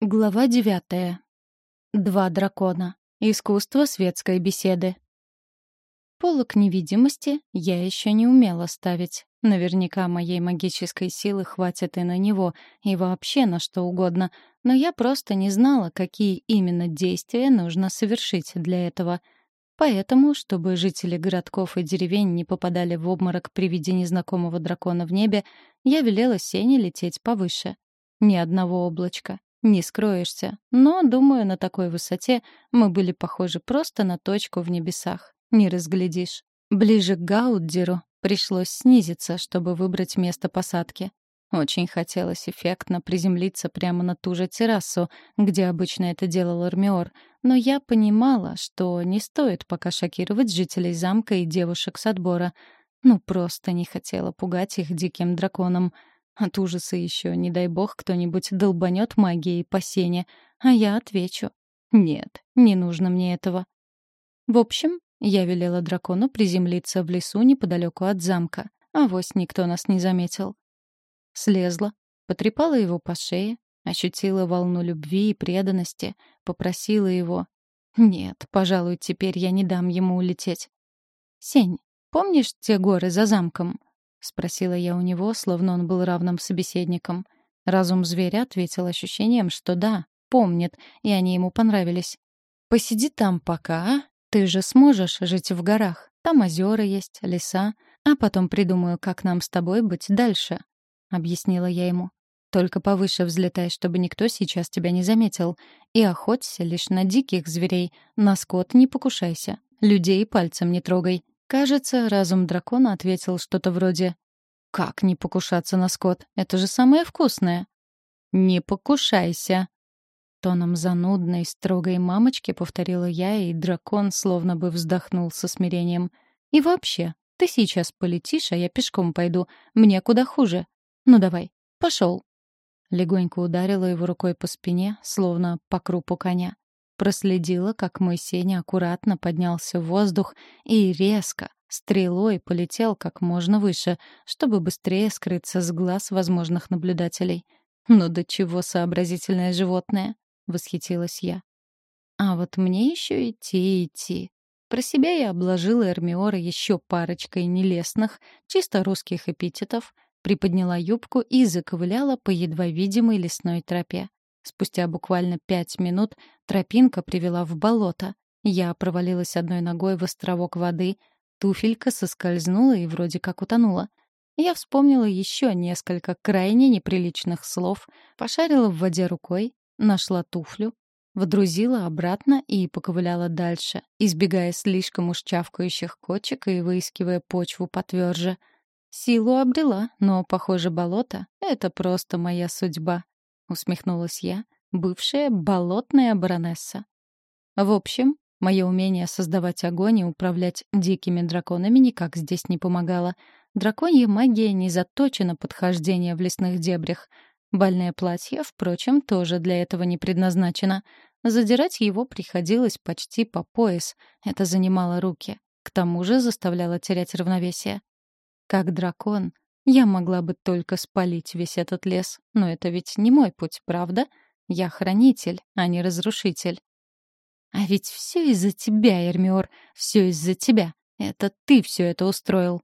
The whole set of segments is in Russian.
Глава девятая. Два дракона. Искусство светской беседы. Полок невидимости я еще не умела ставить. Наверняка моей магической силы хватит и на него, и вообще на что угодно, но я просто не знала, какие именно действия нужно совершить для этого. Поэтому, чтобы жители городков и деревень не попадали в обморок при виде незнакомого дракона в небе, я велела Сене лететь повыше. Ни одного облачка, не скроешься. Но, думаю, на такой высоте мы были похожи просто на точку в небесах. Не разглядишь. Ближе к Гауддеру пришлось снизиться, чтобы выбрать место посадки. Очень хотелось эффектно приземлиться прямо на ту же террасу, где обычно это делал Армиор, но я понимала, что не стоит пока шокировать жителей замка и девушек с отбора. Ну, просто не хотела пугать их диким драконом — от ужаса еще, не дай бог, кто-нибудь долбанет магией по сене, а я отвечу. Нет, не нужно мне этого. В общем, я велела дракону приземлиться в лесу неподалеку от замка, а вось никто нас не заметил. Слезла, потрепала его по шее, ощутила волну любви и преданности, попросила его. Нет, пожалуй, теперь я не дам ему улететь. «Сень, помнишь те горы за замком? — спросила я у него, словно он был равным собеседником. Разум зверя ответил ощущением, что да, помнит, и они ему понравились. «Посиди там пока, а? Ты же сможешь жить в горах. Там озера есть, леса, а потом придумаю, как нам с тобой быть дальше», — объяснила я ему. «Только повыше взлетай, чтобы никто сейчас тебя не заметил. И охоться лишь на диких зверей, на скот не покушайся, людей пальцем не трогай. Кажется, разум дракона ответил что-то вроде «Как не покушаться на скот? Это же самое вкусное!» «Не покушайся!» Тоном занудной, строгой мамочки повторила я, и дракон словно бы вздохнул со смирением. «И вообще, ты сейчас полетишь, а я пешком пойду. Мне куда хуже. Ну давай, пошел!» Легонько ударила его рукой по спине, словно по крупу коня. Проследила, как мой Сеня аккуратно поднялся в воздух и резко, стрелой полетел как можно выше, чтобы быстрее скрыться с глаз возможных наблюдателей. «Ну до чего сообразительное животное!» — восхитилась я. «А вот мне еще идти идти». Про себя я обложила Эрмиора еще парочкой нелестных, чисто русских эпитетов, приподняла юбку и заковыляла по едва видимой лесной тропе. Спустя буквально пять минут тропинка привела в болото. Я провалилась одной ногой в островок воды, туфелька соскользнула и вроде как утонула. Я вспомнила еще несколько крайне неприличных слов, пошарила в воде рукой, нашла туфлю, водрузила обратно и поковыляла дальше, избегая слишком уж чавкающих кочек и выискивая почву потверже. Силу обрела, но, похоже, болото — это просто моя судьба. — усмехнулась я, бывшая болотная баронесса. В общем, мое умение создавать огонь и управлять дикими драконами никак здесь не помогало. Драконья магия не заточена под хождение в лесных дебрях. Бальное платье, впрочем, тоже для этого не предназначено. Задирать его приходилось почти по пояс. Это занимало руки. К тому же заставляло терять равновесие. Как дракон, я могла бы только спалить весь этот лес, но это ведь не мой путь, правда? Я хранитель, а не разрушитель. А ведь все из-за тебя, Эрмиор, все из-за тебя. Это ты все это устроил.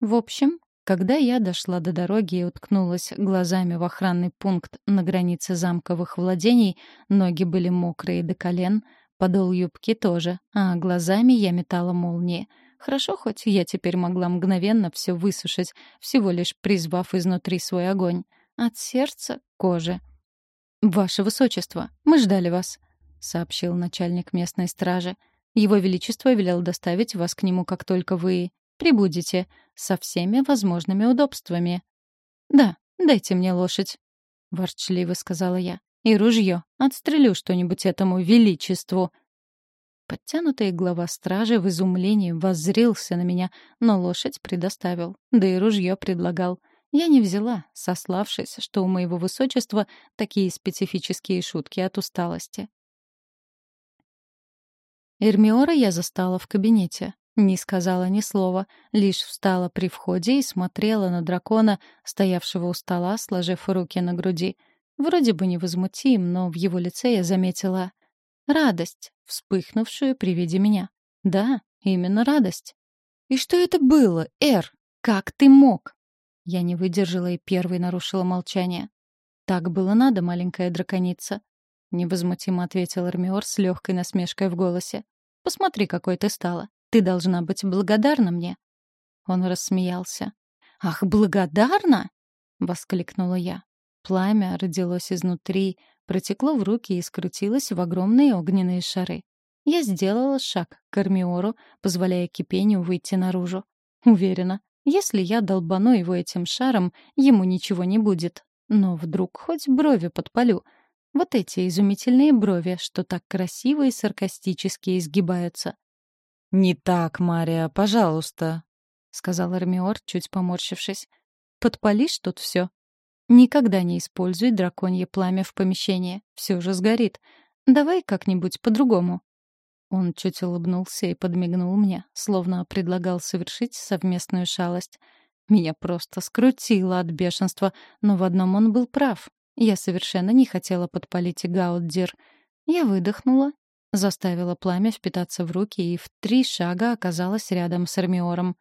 В общем, когда я дошла до дороги и уткнулась глазами в охранный пункт на границе замковых владений, ноги были мокрые до колен, подол юбки тоже, а глазами я метала молнии — Хорошо, хоть я теперь могла мгновенно все высушить, всего лишь призвав изнутри свой огонь. От сердца к коже. «Ваше Высочество, мы ждали вас», — сообщил начальник местной стражи. «Его Величество велел доставить вас к нему, как только вы прибудете, со всеми возможными удобствами». «Да, дайте мне лошадь», — ворчливо сказала я. «И ружье. Отстрелю что-нибудь этому величеству». Подтянутый глава стражи в изумлении воззрился на меня, но лошадь предоставил, да и ружье предлагал. Я не взяла, сославшись, что у моего высочества такие специфические шутки от усталости. Эрмиора я застала в кабинете. Не сказала ни слова, лишь встала при входе и смотрела на дракона, стоявшего у стола, сложив руки на груди — Вроде бы невозмутим, но в его лице я заметила радость, вспыхнувшую при виде меня. Да, именно радость. «И что это было, Эр? Как ты мог?» Я не выдержала и первой нарушила молчание. «Так было надо, маленькая драконица», — невозмутимо ответил Эрмиор с легкой насмешкой в голосе. «Посмотри, какой ты стала. Ты должна быть благодарна мне». Он рассмеялся. «Ах, благодарна?» — воскликнула я. Пламя родилось изнутри, протекло в руки и скрутилось в огромные огненные шары. Я сделала шаг к Армиору, позволяя кипению выйти наружу. Уверена, если я долбану его этим шаром, ему ничего не будет. Но вдруг хоть брови подпалю. Вот эти изумительные брови, что так красиво и саркастически изгибаются. «Не так, Мария, пожалуйста», — сказал Армиор, чуть поморщившись. «Подпалишь тут все. Никогда не используй драконье пламя в помещении. Все же сгорит. Давай как-нибудь по-другому». Он чуть улыбнулся и подмигнул мне, словно предлагал совершить совместную шалость. Меня просто скрутило от бешенства, но в одном он был прав. Я совершенно не хотела подпалить Гауддир. Я выдохнула, заставила пламя впитаться в руки и в три шага оказалась рядом с Армиором.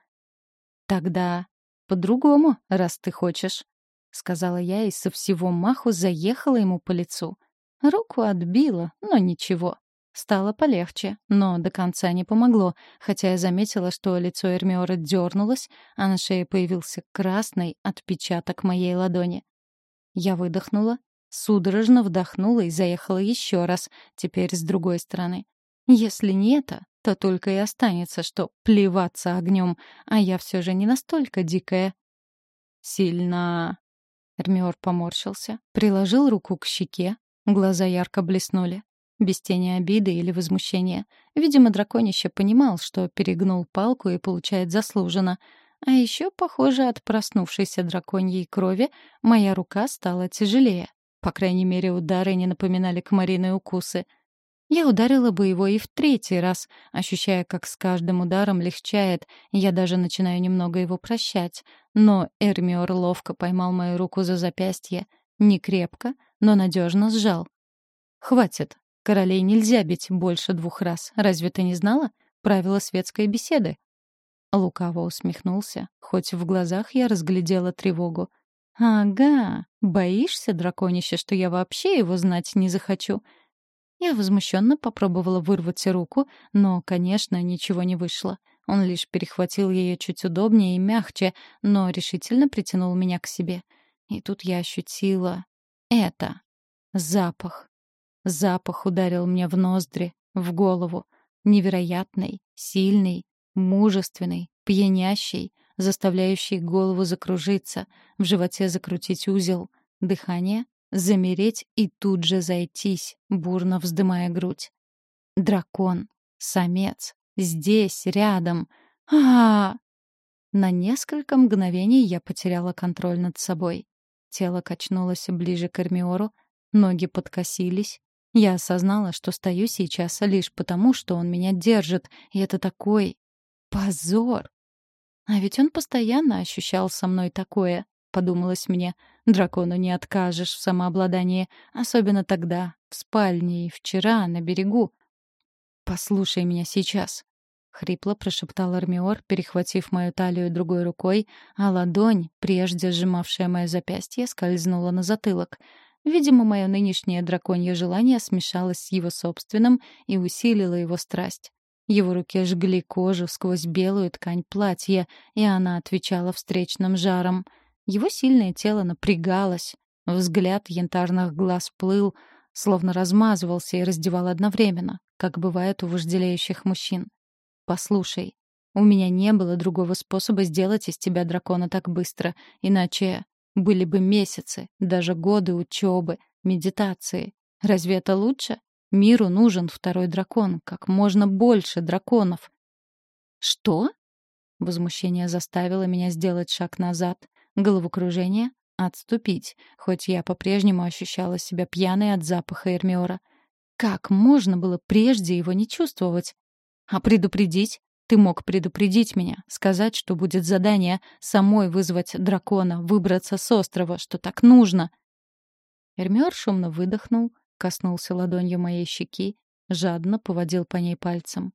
«Тогда по-другому, раз ты хочешь», — сказала я и со всего маху заехала ему по лицу. Руку отбила, но ничего. Стало полегче, но до конца не помогло, хотя я заметила, что лицо Эрмиора дернулось, а на шее появился красный отпечаток моей ладони. Я выдохнула, судорожно вдохнула и заехала еще раз, теперь с другой стороны. Если не это, то только и останется, что плеваться огнем, а я все же не настолько дикая. «Сильно...» Эрмиор поморщился, приложил руку к щеке, глаза ярко блеснули без тени обиды или возмущения. Видимо, драконище понимал, что перегнул палку и получает заслуженно. А еще, похоже, от проснувшейся драконьей крови моя рука стала тяжелее. По крайней мере, удары не напоминали комариные укусы. Я ударила бы его и в третий раз, ощущая, как с каждым ударом легчает, я даже начинаю немного его прощать. Но Эрмиор ловко поймал мою руку за запястье. Не крепко, но надежно сжал. «Хватит», Королей нельзя бить больше двух раз. Разве ты не знала? Правила светской беседы. Лукаво усмехнулся, хоть в глазах я разглядела тревогу. «Ага, боишься, драконище, что я вообще его знать не захочу?» Я возмущенно попробовала вырвать руку, но, конечно, ничего не вышло. Он лишь перехватил ее чуть удобнее и мягче, но решительно притянул меня к себе. И тут я ощутила это. Запах. Запах ударил мне в ноздри, в голову. Невероятный, сильный, мужественный, пьянящий, заставляющий голову закружиться, в животе закрутить узел, дыхание замереть и тут же зайтись, бурно вздымая грудь. Дракон, самец, здесь, рядом. А, -а, а На несколько мгновений я потеряла контроль над собой. Тело качнулось ближе к Эрмиору, ноги подкосились, я осознала, что стою сейчас лишь потому, что он меня держит, и это такой позор. А ведь он постоянно ощущал со мной такое, подумалось мне. Дракону не откажешь в самообладании, особенно тогда, в спальне и вчера на берегу. Послушай меня сейчас, хрипло прошептал Армиор, перехватив мою талию другой рукой, а ладонь, прежде сжимавшая мое запястье, скользнула на затылок. Видимо, мое нынешнее драконье желание смешалось с его собственным и усилило его страсть. Его руки жгли кожу сквозь белую ткань платья, и она отвечала встречным жаром. Его сильное тело напрягалось. Взгляд янтарных глаз плыл, словно размазывался и раздевал одновременно, как бывает у вожделеющих мужчин. «Послушай, у меня не было другого способа сделать из тебя дракона так быстро, иначе были бы месяцы, даже годы учебы, медитации. Разве это лучше? Миру нужен второй дракон, как можно больше драконов. Что? Возмущение заставило меня сделать шаг назад. Головокружение — отступить, хоть я по-прежнему ощущала себя пьяной от запаха Эрмиора. Как можно было прежде его не чувствовать? А предупредить? Ты мог предупредить меня, сказать, что будет задание самой вызвать дракона, выбраться с острова, что так нужно. Эрмиор шумно выдохнул, коснулся ладонью моей щеки, жадно поводил по ней пальцем.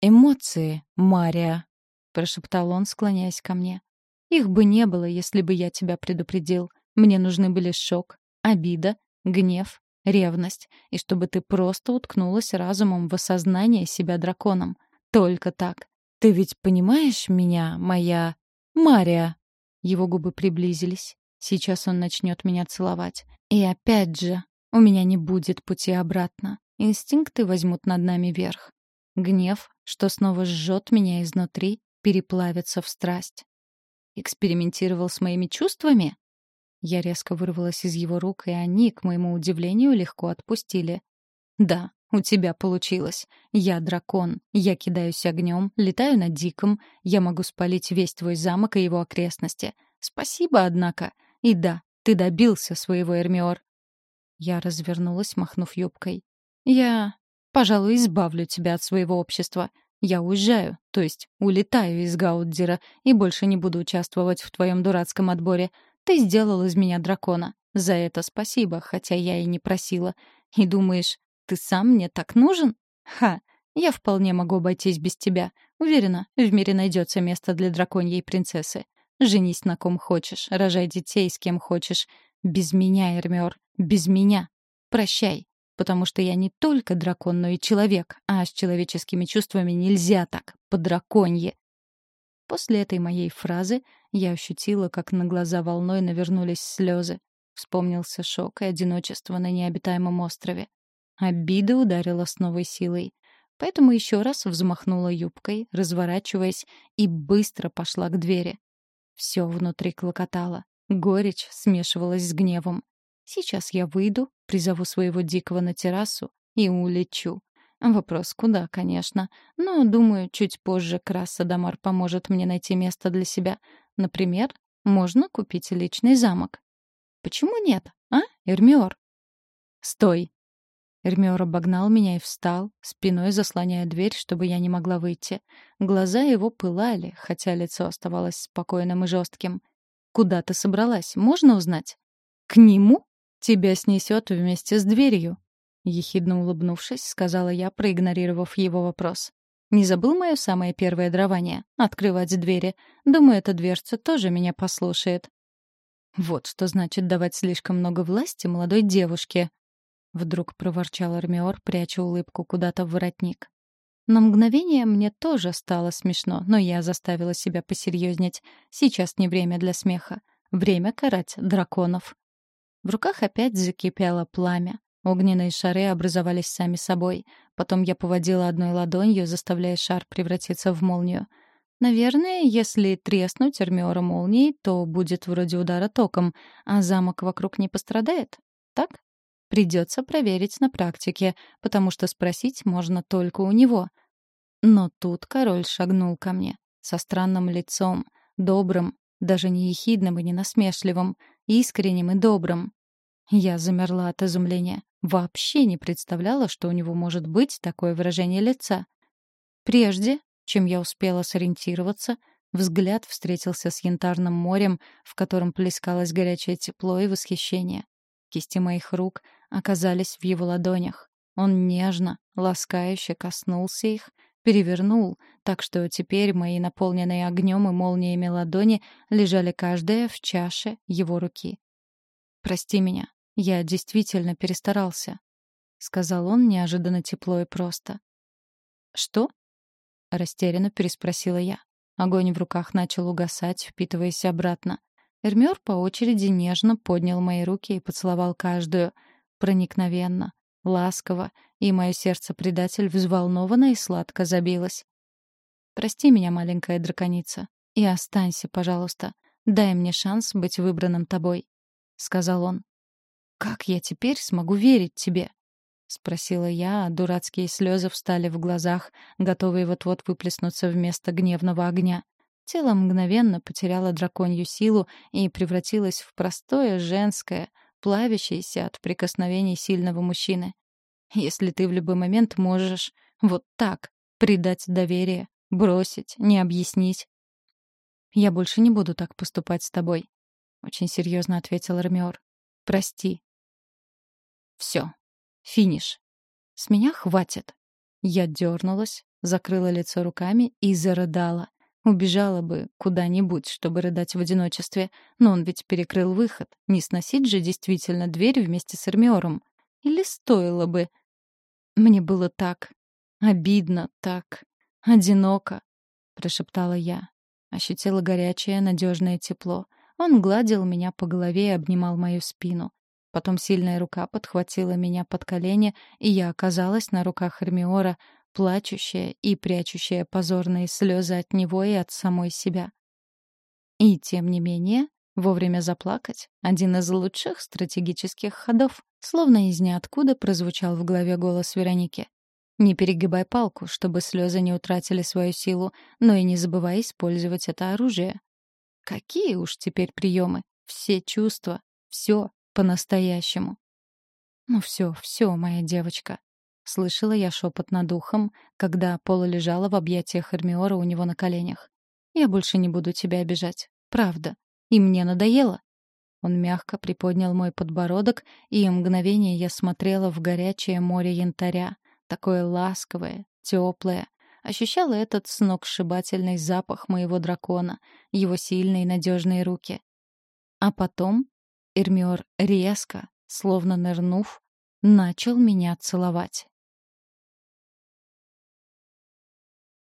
«Эмоции, Мария!» — прошептал он, склоняясь ко мне. «Их бы не было, если бы я тебя предупредил. Мне нужны были шок, обида, гнев, ревность, и чтобы ты просто уткнулась разумом в осознание себя драконом. Только так. Ты ведь понимаешь меня, моя... Мария?» Его губы приблизились. Сейчас он начнет меня целовать. И опять же, у меня не будет пути обратно. Инстинкты возьмут над нами верх. Гнев, что снова жжет меня изнутри, переплавится в страсть. Экспериментировал с моими чувствами? Я резко вырвалась из его рук, и они, к моему удивлению, легко отпустили. Да, у тебя получилось. Я дракон. Я кидаюсь огнем, летаю над диком. Я могу спалить весь твой замок и его окрестности. Спасибо, однако. И да, ты добился своего, Эрмиор. Я развернулась, махнув юбкой. Я, пожалуй, избавлю тебя от своего общества. Я уезжаю, то есть улетаю из Гауддира и больше не буду участвовать в твоем дурацком отборе. Ты сделал из меня дракона. За это спасибо, хотя я и не просила. И думаешь, ты сам мне так нужен? Ха, я вполне могу обойтись без тебя. Уверена, в мире найдется место для драконьей принцессы. Женись на ком хочешь, рожай детей с кем хочешь. Без меня, Эрмиор, без меня. Прощай потому что я не только дракон, но и человек, а с человеческими чувствами нельзя так, по-драконье. После этой моей фразы я ощутила, как на глаза волной навернулись слезы. Вспомнился шок и одиночество на необитаемом острове. Обида ударила с новой силой. Поэтому еще раз взмахнула юбкой, разворачиваясь, и быстро пошла к двери. Все внутри клокотало. Горечь смешивалась с гневом. Сейчас я выйду, призову своего дикого на террасу и улечу. Вопрос куда, конечно. Но, думаю, чуть позже Краса Дамар поможет мне найти место для себя. Например, можно купить личный замок. Почему нет, а, Эрмиор? Стой! Эрмиор обогнал меня и встал, спиной заслоняя дверь, чтобы я не могла выйти. Глаза его пылали, хотя лицо оставалось спокойным и жестким. «Куда ты собралась? Можно узнать?» «К нему?» «Тебя снесет вместе с дверью», — ехидно улыбнувшись, сказала я, проигнорировав его вопрос. «Не забыл мое самое первое дрование? Открывать двери. Думаю, эта дверца тоже меня послушает». «Вот что значит давать слишком много власти молодой девушке», — вдруг проворчал Армиор, пряча улыбку куда-то в воротник. На мгновение мне тоже стало смешно, но я заставила себя посерьезнеть. Сейчас не время для смеха. Время карать драконов. В руках опять закипело пламя. Огненные шары образовались сами собой. Потом я поводила одной ладонью, заставляя шар превратиться в молнию. Наверное, если треснуть армиора молнией, то будет вроде удара током, а замок вокруг не пострадает. Так? Придется проверить на практике, потому что спросить можно только у него. Но тут король шагнул ко мне. Со странным лицом, добрым, даже не ехидным и не насмешливым, искренним и добрым. Я замерла от изумления. Вообще не представляла, что у него может быть такое выражение лица. Прежде, чем я успела сориентироваться, взгляд встретился с янтарным морем, в котором плескалось горячее тепло и восхищение. Кисти моих рук оказались в его ладонях. Он нежно, ласкающе коснулся их, перевернул, так что теперь мои наполненные огнем и молниями ладони лежали каждая в чаше его руки. «Прости меня, я действительно перестарался», — сказал он неожиданно тепло и просто. «Что?» — растерянно переспросила я. Огонь в руках начал угасать, впитываясь обратно. Эрмёр по очереди нежно поднял мои руки и поцеловал каждую, проникновенно, ласково, и мое сердце-предатель взволнованно и сладко забилось. «Прости меня, маленькая драконица, и останься, пожалуйста. Дай мне шанс быть выбранным тобой», — сказал он. «Как я теперь смогу верить тебе?» — спросила я, а дурацкие слезы встали в глазах, готовые вот-вот выплеснуться вместо гневного огня. Тело мгновенно потеряло драконью силу и превратилось в простое женское, плавящееся от прикосновений сильного мужчины. Если ты в любой момент можешь вот так предать доверие, бросить, не объяснить. «Я больше не буду так поступать с тобой», — очень серьезно ответил Армиор. «Прости». Все. Финиш. С меня хватит. Я дернулась, закрыла лицо руками и зарыдала. Убежала бы куда-нибудь, чтобы рыдать в одиночестве, но он ведь перекрыл выход. Не сносить же действительно дверь вместе с Эрмиором. Или стоило бы? Мне было так обидно, так одиноко, прошептала я. Ощутила горячее, надежное тепло. Он гладил меня по голове и обнимал мою спину. Потом сильная рука подхватила меня под колени, и я оказалась на руках Эрмиора, плачущая и прячущая позорные слезы от него и от самой себя. И тем не менее, вовремя заплакать — один из лучших стратегических ходов. Словно из ниоткуда прозвучал в голове голос Вероники. «Не перегибай палку, чтобы слезы не утратили свою силу, но и не забывай использовать это оружие». Какие уж теперь приемы? Все чувства, все по-настоящему. «Ну все, все, моя девочка», Слышала я шепот над ухом, когда Пола лежала в объятиях Эрмиора у него на коленях. «Я больше не буду тебя обижать. Правда. И мне надоело». Он мягко приподнял мой подбородок, и мгновение я смотрела в горячее море янтаря, такое ласковое, теплое. Ощущала этот сногсшибательный запах моего дракона, его сильные надежные руки. А потом Эрмиор резко, словно нырнув, начал меня целовать.